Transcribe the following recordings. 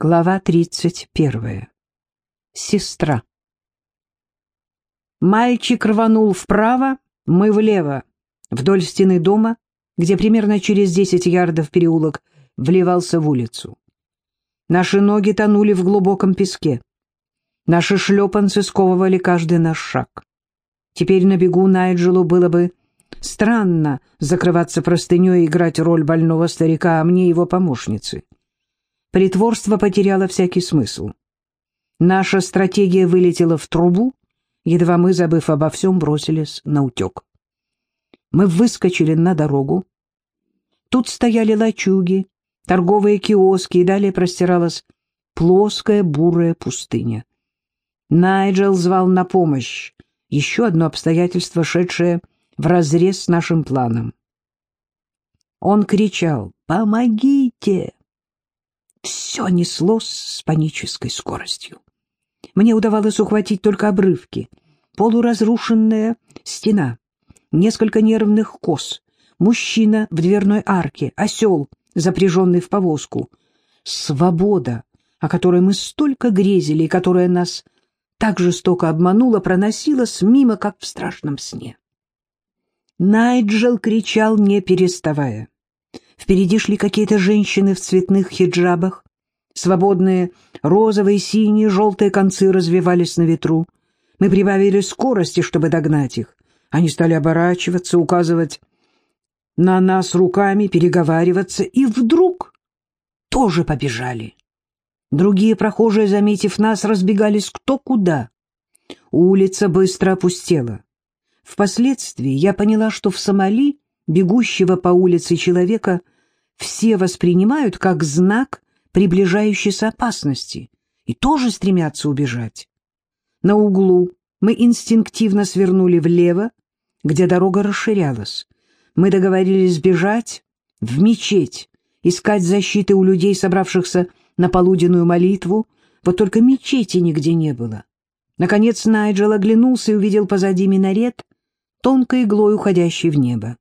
Глава 31. Сестра. Мальчик рванул вправо, мы влево, вдоль стены дома, где примерно через 10 ярдов переулок вливался в улицу. Наши ноги тонули в глубоком песке. Наши шлепанцы сковывали каждый наш шаг. Теперь на бегу Найджелу было бы странно закрываться простыней и играть роль больного старика, а мне его помощницы. Притворство потеряло всякий смысл. Наша стратегия вылетела в трубу, едва мы, забыв обо всем, бросились на утек. Мы выскочили на дорогу. Тут стояли лачуги, торговые киоски, и далее простиралась плоская бурая пустыня. Найджел звал на помощь, еще одно обстоятельство, шедшее вразрез с нашим планом. Он кричал «Помогите!» Все неслось с панической скоростью. Мне удавалось ухватить только обрывки. Полуразрушенная стена, несколько нервных кос, мужчина в дверной арке, осел, запряженный в повозку. Свобода, о которой мы столько грезили и которая нас так жестоко обманула, проносилась мимо, как в страшном сне. Найджел кричал, не переставая. Впереди шли какие-то женщины в цветных хиджабах. Свободные розовые, синие, желтые концы развивались на ветру. Мы прибавили скорости, чтобы догнать их. Они стали оборачиваться, указывать на нас руками, переговариваться, и вдруг тоже побежали. Другие прохожие, заметив нас, разбегались кто куда. Улица быстро опустела. Впоследствии я поняла, что в Сомали бегущего по улице человека все воспринимают как знак приближающейся опасности и тоже стремятся убежать. На углу мы инстинктивно свернули влево, где дорога расширялась. Мы договорились бежать в мечеть, искать защиты у людей, собравшихся на полуденную молитву, вот только мечети нигде не было. Наконец Найджел оглянулся и увидел позади минарет, тонкой иглой уходящий в небо.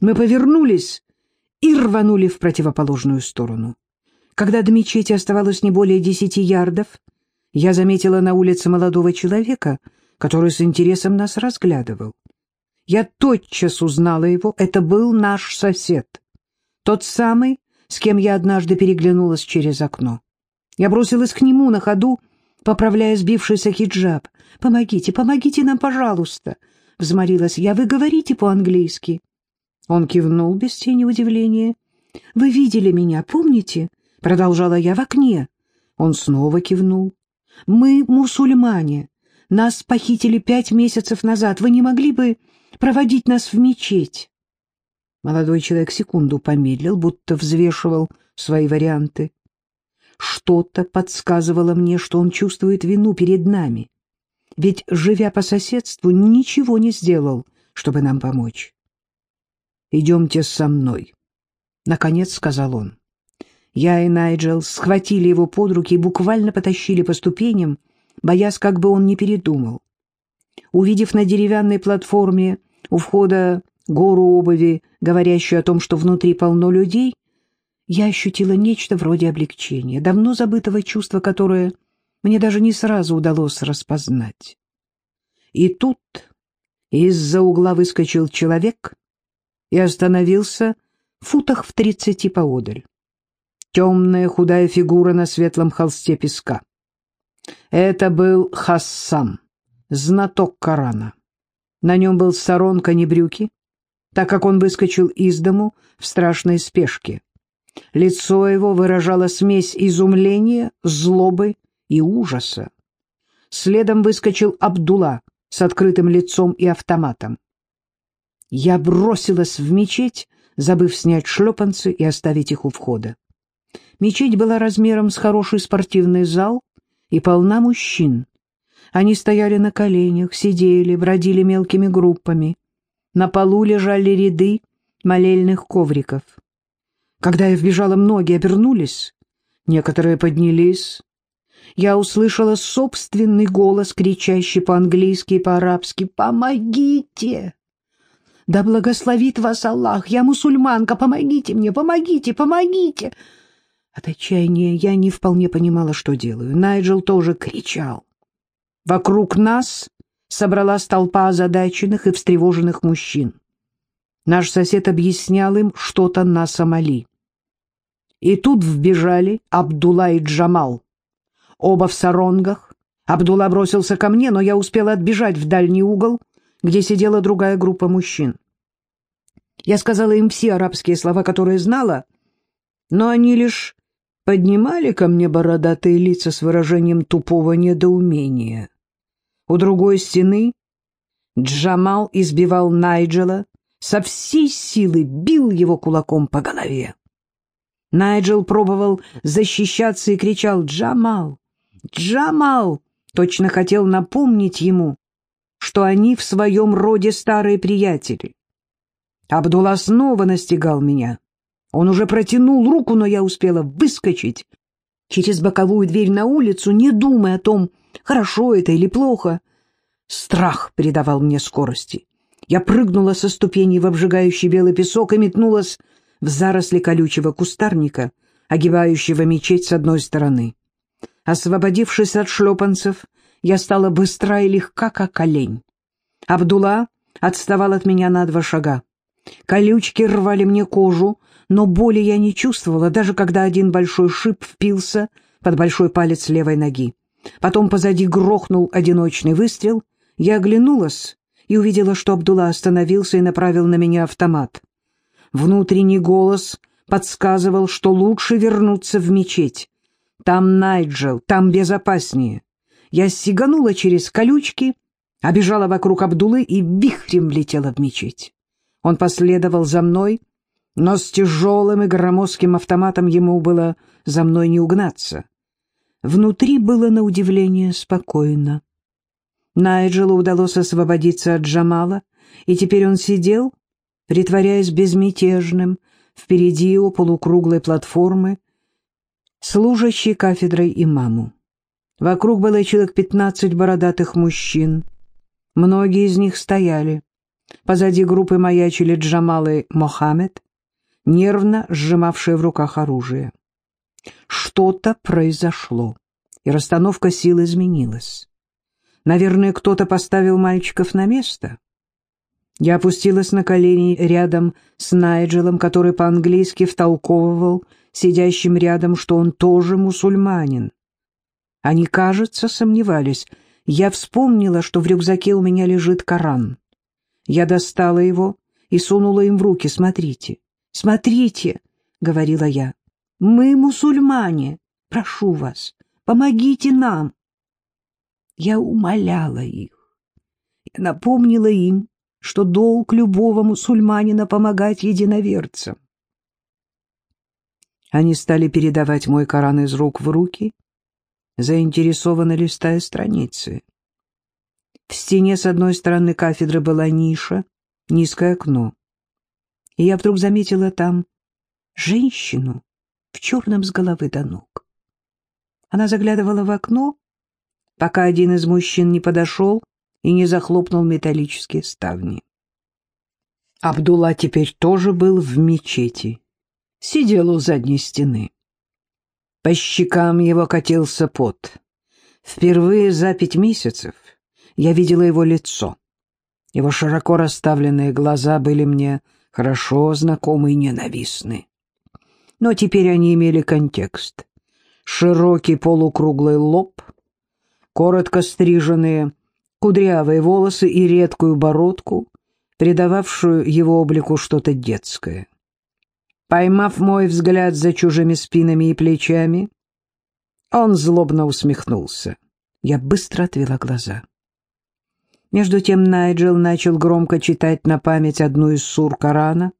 Мы повернулись и рванули в противоположную сторону. Когда до мечети оставалось не более десяти ярдов, я заметила на улице молодого человека, который с интересом нас разглядывал. Я тотчас узнала его, это был наш сосед, тот самый, с кем я однажды переглянулась через окно. Я бросилась к нему на ходу, поправляя сбившийся хиджаб. «Помогите, помогите нам, пожалуйста!» — взмолилась я. «Вы говорите по-английски?» Он кивнул без тени удивления. «Вы видели меня, помните?» — продолжала я в окне. Он снова кивнул. «Мы мусульмане. Нас похитили пять месяцев назад. Вы не могли бы проводить нас в мечеть?» Молодой человек секунду помедлил, будто взвешивал свои варианты. Что-то подсказывало мне, что он чувствует вину перед нами. Ведь, живя по соседству, ничего не сделал, чтобы нам помочь. «Идемте со мной», — наконец сказал он. Я и Найджел схватили его под руки и буквально потащили по ступеням, боясь, как бы он не передумал. Увидев на деревянной платформе у входа гору обуви, говорящую о том, что внутри полно людей, я ощутила нечто вроде облегчения, давно забытого чувства, которое мне даже не сразу удалось распознать. И тут из-за угла выскочил человек и остановился в футах в тридцати поодаль. Темная худая фигура на светлом холсте песка. Это был Хассан, знаток Корана. На нем был саронка не брюки, так как он выскочил из дому в страшной спешке. Лицо его выражало смесь изумления, злобы и ужаса. Следом выскочил Абдулла с открытым лицом и автоматом. Я бросилась в мечеть, забыв снять шлепанцы и оставить их у входа. Мечеть была размером с хороший спортивный зал и полна мужчин. Они стояли на коленях, сидели, бродили мелкими группами. На полу лежали ряды молельных ковриков. Когда я вбежала, многие обернулись, некоторые поднялись. Я услышала собственный голос, кричащий по-английски и по-арабски «Помогите!» Да благословит вас Аллах! Я мусульманка! Помогите мне! Помогите! Помогите!» От отчаяния я не вполне понимала, что делаю. Найджел тоже кричал. Вокруг нас собралась толпа озадаченных и встревоженных мужчин. Наш сосед объяснял им что-то на Сомали. И тут вбежали Абдулла и Джамал. Оба в саронгах. Абдулла бросился ко мне, но я успела отбежать в дальний угол, где сидела другая группа мужчин. Я сказала им все арабские слова, которые знала, но они лишь поднимали ко мне бородатые лица с выражением тупого недоумения. У другой стены Джамал избивал Найджела, со всей силы бил его кулаком по голове. Найджел пробовал защищаться и кричал «Джамал! Джамал!» Точно хотел напомнить ему, что они в своем роде старые приятели. Абдулла снова настигал меня. Он уже протянул руку, но я успела выскочить через боковую дверь на улицу, не думая о том, хорошо это или плохо. Страх придавал мне скорости. Я прыгнула со ступеней в обжигающий белый песок и метнулась в заросли колючего кустарника, огибающего мечеть с одной стороны. Освободившись от шлепанцев, я стала быстра и легка, как олень. Абдулла отставал от меня на два шага. Колючки рвали мне кожу, но боли я не чувствовала, даже когда один большой шип впился под большой палец левой ноги. Потом позади грохнул одиночный выстрел. Я оглянулась и увидела, что Абдулла остановился и направил на меня автомат. Внутренний голос подсказывал, что лучше вернуться в мечеть. Там Найджел, там безопаснее. Я сиганула через колючки, обежала вокруг Абдулы и вихрем влетела в мечеть. Он последовал за мной, но с тяжелым и громоздким автоматом ему было за мной не угнаться. Внутри было на удивление спокойно. Найджелу удалось освободиться от Джамала, и теперь он сидел, притворяясь безмятежным, впереди у полукруглой платформы, служащей кафедрой имаму. Вокруг было человек пятнадцать бородатых мужчин. Многие из них стояли. Позади группы маячили Джамал и Мохаммед, нервно сжимавшие в руках оружие. Что-то произошло, и расстановка сил изменилась. Наверное, кто-то поставил мальчиков на место. Я опустилась на колени рядом с Найджелом, который по-английски втолковывал сидящим рядом, что он тоже мусульманин. Они, кажется, сомневались. Я вспомнила, что в рюкзаке у меня лежит Коран. Я достала его и сунула им в руки. «Смотрите, смотрите», — говорила я. «Мы мусульмане. Прошу вас, помогите нам». Я умоляла их. Я напомнила им, что долг любого мусульманина помогать единоверцам. Они стали передавать мой Коран из рук в руки, заинтересованно листая страницы. В стене с одной стороны кафедры была ниша, низкое окно. И я вдруг заметила там женщину в черном с головы до ног. Она заглядывала в окно, пока один из мужчин не подошел и не захлопнул металлические ставни. Абдулла теперь тоже был в мечети, сидел у задней стены. По щекам его катился пот. Впервые за пять месяцев я видела его лицо. Его широко расставленные глаза были мне хорошо знакомы и ненавистны. Но теперь они имели контекст. Широкий полукруглый лоб, коротко стриженные кудрявые волосы и редкую бородку, придававшую его облику что-то детское. Поймав мой взгляд за чужими спинами и плечами, он злобно усмехнулся. Я быстро отвела глаза. Между тем Найджел начал громко читать на память одну из сур Корана,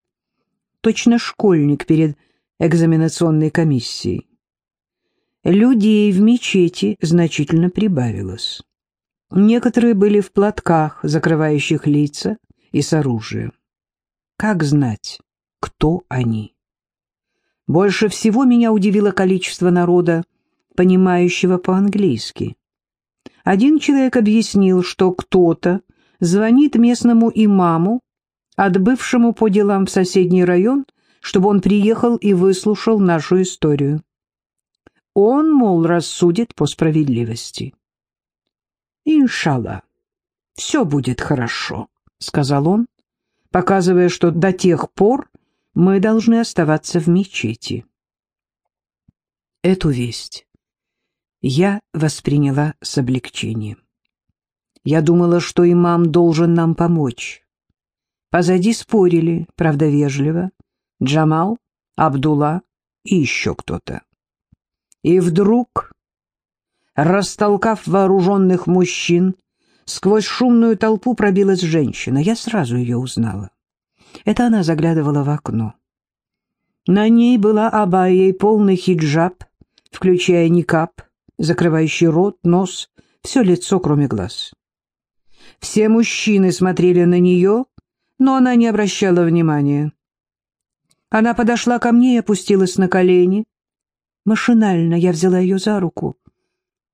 точно школьник перед экзаменационной комиссией. Людей в мечети значительно прибавилось. Некоторые были в платках, закрывающих лица, и с оружием. Как знать, кто они? Больше всего меня удивило количество народа, понимающего по-английски. Один человек объяснил, что кто-то звонит местному имаму, отбывшему по делам в соседний район, чтобы он приехал и выслушал нашу историю. Он, мол, рассудит по справедливости. «Иншалла, все будет хорошо», — сказал он, показывая, что до тех пор мы должны оставаться в мечети. Эту весть я восприняла с облегчением. Я думала, что имам должен нам помочь. Позади спорили, правда, вежливо, Джамал, Абдулла и еще кто-то. И вдруг, растолкав вооруженных мужчин, сквозь шумную толпу пробилась женщина. Я сразу ее узнала. Это она заглядывала в окно. На ней была абайей полный хиджаб, включая никап, закрывающий рот, нос, все лицо, кроме глаз. Все мужчины смотрели на нее, но она не обращала внимания. Она подошла ко мне и опустилась на колени. Машинально я взяла ее за руку.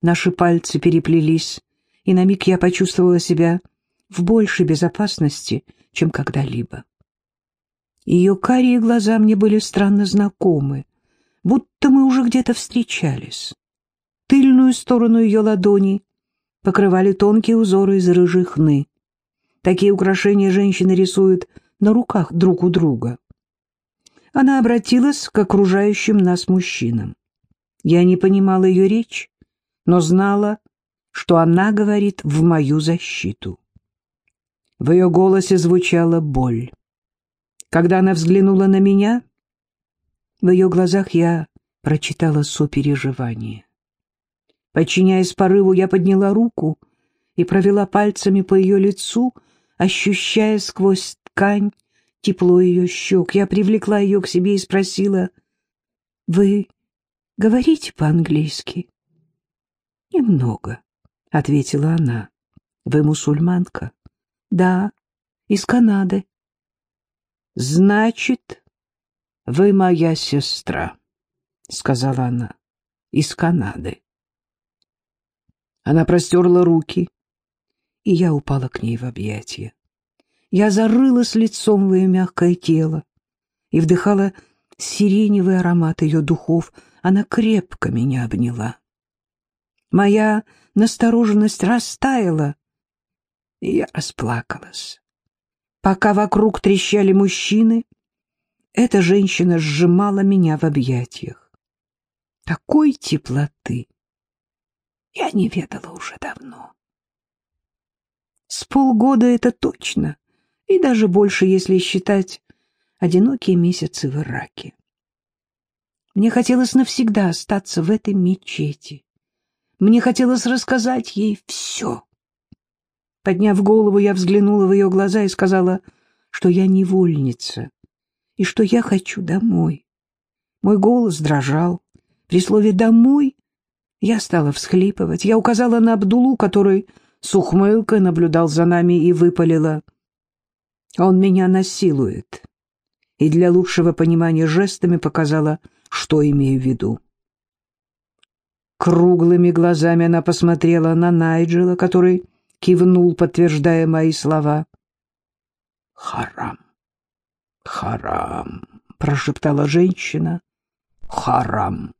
Наши пальцы переплелись, и на миг я почувствовала себя в большей безопасности, чем когда-либо. Ее карие глаза мне были странно знакомы, будто мы уже где-то встречались. Тыльную сторону ее ладони покрывали тонкие узоры из рыжих хны. Такие украшения женщины рисуют на руках друг у друга. Она обратилась к окружающим нас мужчинам. Я не понимала ее речь, но знала, что она говорит в мою защиту. В ее голосе звучала боль. Когда она взглянула на меня, в ее глазах я прочитала сопереживание. Подчиняясь порыву, я подняла руку и провела пальцами по ее лицу, ощущая сквозь ткань тепло ее щек. Я привлекла ее к себе и спросила, «Вы говорите по-английски?» «Немного», — ответила она. «Вы мусульманка?» «Да, из Канады». «Значит, вы моя сестра», — сказала она, — «из Канады». Она простерла руки, и я упала к ней в объятия. Я зарылась лицом в ее мягкое тело и вдыхала сиреневый аромат ее духов. Она крепко меня обняла. Моя настороженность растаяла, и я расплакалась. Пока вокруг трещали мужчины, эта женщина сжимала меня в объятиях. Такой теплоты я не ведала уже давно. С полгода это точно и даже больше, если считать одинокие месяцы в Ираке. Мне хотелось навсегда остаться в этой мечети. Мне хотелось рассказать ей все. Подняв голову, я взглянула в ее глаза и сказала, что я невольница и что я хочу домой. Мой голос дрожал. При слове «домой» я стала всхлипывать. Я указала на Абдулу, который с ухмылкой наблюдал за нами и выпалила — он меня насилует. И для лучшего понимания жестами показала, что имею в виду. Круглыми глазами она посмотрела на Найджела, который кивнул, подтверждая мои слова. «Харам, харам», — прошептала женщина. «Харам».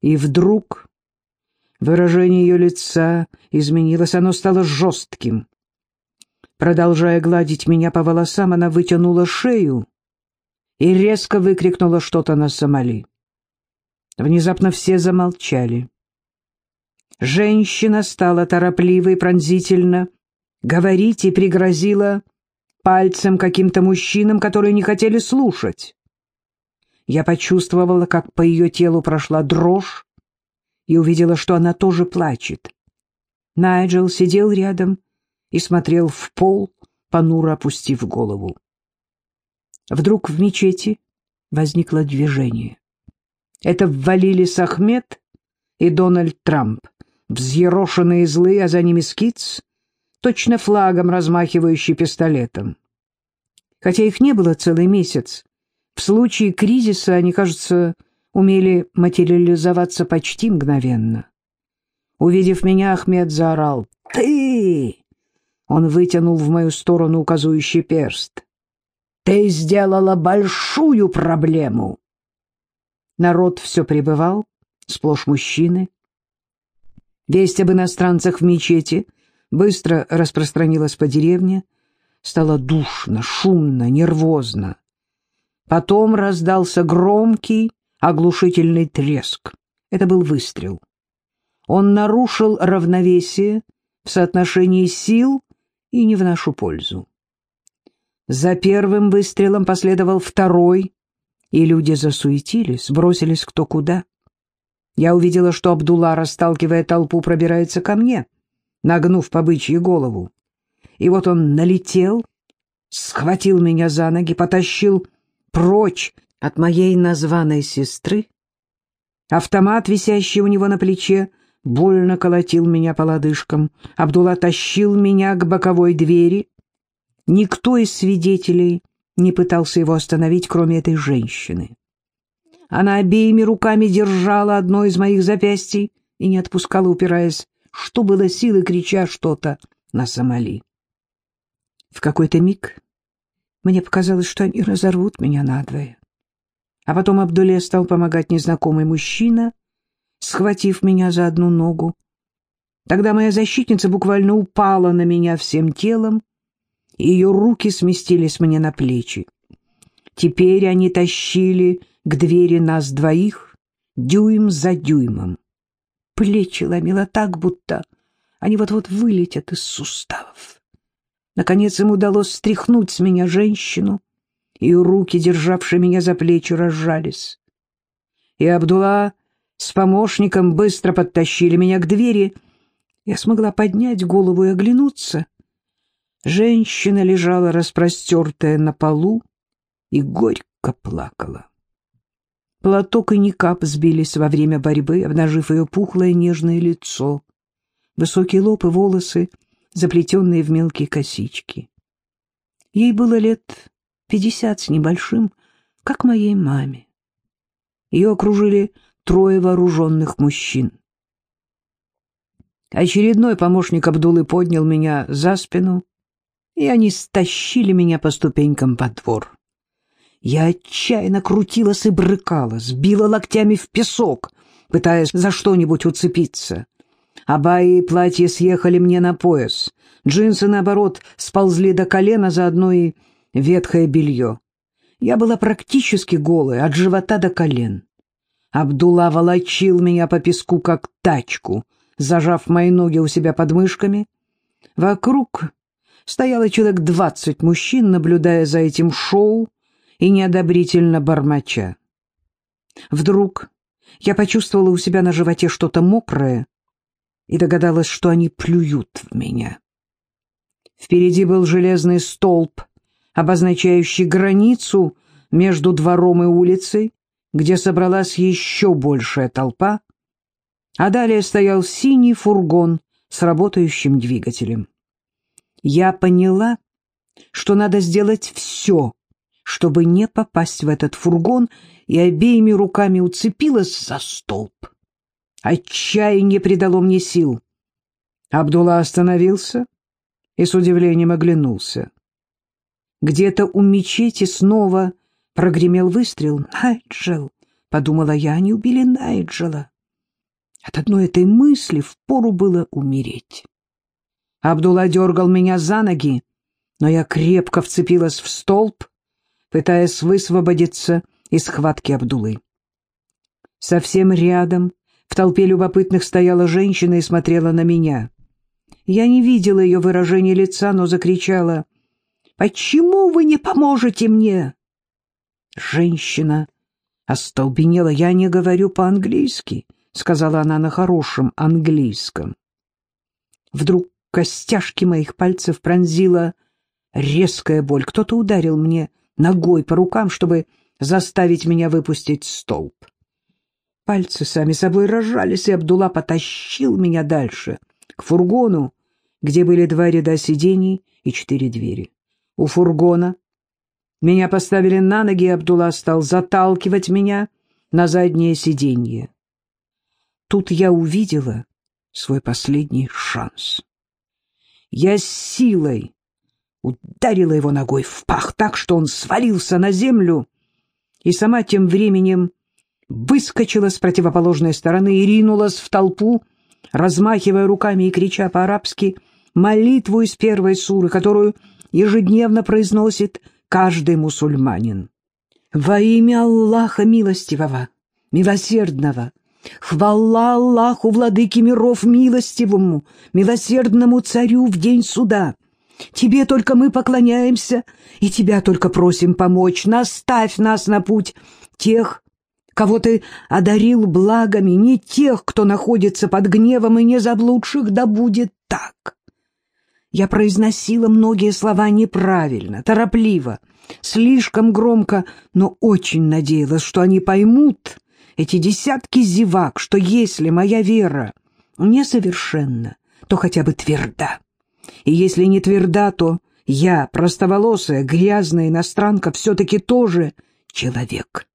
И вдруг выражение ее лица изменилось, оно стало жестким. Продолжая гладить меня по волосам, она вытянула шею и резко выкрикнула что-то на Сомали. Внезапно все замолчали. Женщина стала торопливо и пронзительно говорить и пригрозила пальцем каким-то мужчинам, которые не хотели слушать. Я почувствовала, как по ее телу прошла дрожь, и увидела, что она тоже плачет. Найджел сидел рядом и смотрел в пол, понуро опустив голову. Вдруг в мечети возникло движение. Это ввалились Ахмед и Дональд Трамп, взъерошенные злые, а за ними скиц, точно флагом размахивающий пистолетом. Хотя их не было целый месяц, в случае кризиса они, кажется, умели материализоваться почти мгновенно. Увидев меня, Ахмед заорал «Ты!» Он вытянул в мою сторону указующий перст. «Ты сделала большую проблему!» Народ все пребывал сплошь мужчины. Весть об иностранцах в мечети быстро распространилась по деревне. Стало душно, шумно, нервозно. Потом раздался громкий, оглушительный треск. Это был выстрел. Он нарушил равновесие в соотношении сил и не в нашу пользу. За первым выстрелом последовал второй, и люди засуетились, бросились кто куда. Я увидела, что Абдулла, расталкивая толпу, пробирается ко мне, нагнув по бычьи голову. И вот он налетел, схватил меня за ноги, потащил прочь от моей названной сестры. Автомат, висящий у него на плече, больно колотил меня по лодыжкам. Абдулла тащил меня к боковой двери. Никто из свидетелей не пытался его остановить, кроме этой женщины. Она обеими руками держала одно из моих запястий и не отпускала, упираясь, что было силы, крича что-то на Сомали. В какой-то миг мне показалось, что они разорвут меня надвое. А потом Абдуле стал помогать незнакомый мужчина, схватив меня за одну ногу. Тогда моя защитница буквально упала на меня всем телом, и ее руки сместились мне на плечи. Теперь они тащили к двери нас двоих, дюйм за дюймом. Плечи ломило так, будто они вот-вот вылетят из суставов. Наконец им удалось стряхнуть с меня женщину, и руки, державшие меня за плечи, разжались. И Абдулла с помощником быстро подтащили меня к двери. Я смогла поднять голову и оглянуться. Женщина лежала распростертая на полу и горько плакала. Платок и никап сбились во время борьбы, обнажив ее пухлое нежное лицо, высокий лоб и волосы, заплетенные в мелкие косички. Ей было лет пятьдесят с небольшим, как моей маме. Ее окружили трое вооруженных мужчин. Очередной помощник Абдулы поднял меня за спину, и они стащили меня по ступенькам по двор. Я отчаянно крутилась и брыкалась, била локтями в песок, пытаясь за что-нибудь уцепиться. Абайи и платье съехали мне на пояс, джинсы, наоборот, сползли до колена, заодно и ветхое белье. Я была практически голая, от живота до колен. Абдулла волочил меня по песку, как тачку, зажав мои ноги у себя под мышками. Вокруг стояло человек двадцать мужчин, наблюдая за этим шоу и неодобрительно бормоча. Вдруг я почувствовала у себя на животе что-то мокрое и догадалась, что они плюют в меня. Впереди был железный столб, обозначающий границу между двором и улицей, где собралась еще большая толпа, а далее стоял синий фургон с работающим двигателем. Я поняла, что надо сделать все, чтобы не попасть в этот фургон, и обеими руками уцепилась за столб. Отчаяние придало мне сил. Абдулла остановился и с удивлением оглянулся. Где-то у мечети снова Прогремел выстрел. «Найджел!» — подумала я, они убили Найджела. От одной этой мысли впору было умереть. Абдулла дергал меня за ноги, но я крепко вцепилась в столб, пытаясь высвободиться из схватки Абдулы. Совсем рядом в толпе любопытных стояла женщина и смотрела на меня. Я не видела ее выражения лица, но закричала «Почему вы не поможете мне?» Женщина остолбенела. «Я не говорю по-английски», — сказала она на хорошем английском. Вдруг костяшки моих пальцев пронзила резкая боль. Кто-то ударил мне ногой по рукам, чтобы заставить меня выпустить столб. Пальцы сами собой разжались, и Абдулла потащил меня дальше, к фургону, где были два ряда сидений и четыре двери. У фургона меня поставили на ноги, и Абдулла стал заталкивать меня на заднее сиденье. Тут я увидела свой последний шанс. Я с силой ударила его ногой в пах так, что он свалился на землю, и сама тем временем выскочила с противоположной стороны и ринулась в толпу, размахивая руками и крича по-арабски молитву из первой суры, которую ежедневно произносит каждый мусульманин. «Во имя Аллаха милостивого, милосердного, хвала Аллаху, владыке миров милостивому, милосердному царю в день суда!» Тебе только мы поклоняемся, и тебя только просим помочь. Наставь нас на путь тех, кого ты одарил благами, не тех, кто находится под гневом и не заблудших, да будет так. Я произносила многие слова неправильно, торопливо, слишком громко, но очень надеялась, что они поймут, эти десятки зевак, что если моя вера несовершенна, то хотя бы тверда. И если не тверда, то я, простоволосая, грязная иностранка, все-таки тоже человек.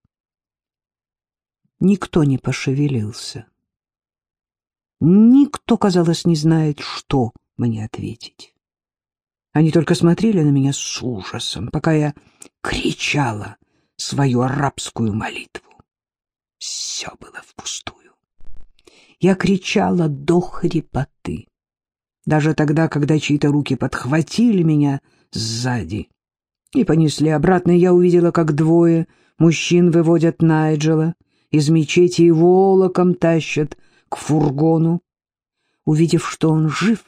Никто не пошевелился. Никто, казалось, не знает, что мне ответить. Они только смотрели на меня с ужасом, пока я кричала свою арабскую молитву. Все было впустую. Я кричала до хрипоты даже тогда, когда чьи-то руки подхватили меня сзади и понесли обратно, я увидела, как двое мужчин выводят Найджела из мечети и волоком тащат к фургону. Увидев, что он жив,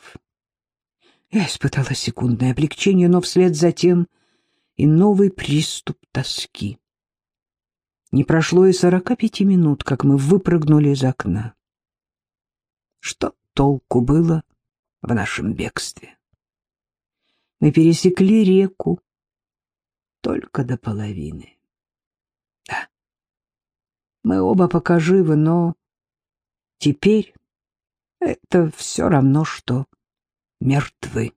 я испытала секундное облегчение, но вслед за тем и новый приступ тоски. Не прошло и сорока пяти минут, как мы выпрыгнули из окна. Что толку было в нашем бегстве. Мы пересекли реку только до половины. Да, мы оба пока живы, но теперь это все равно, что мертвы.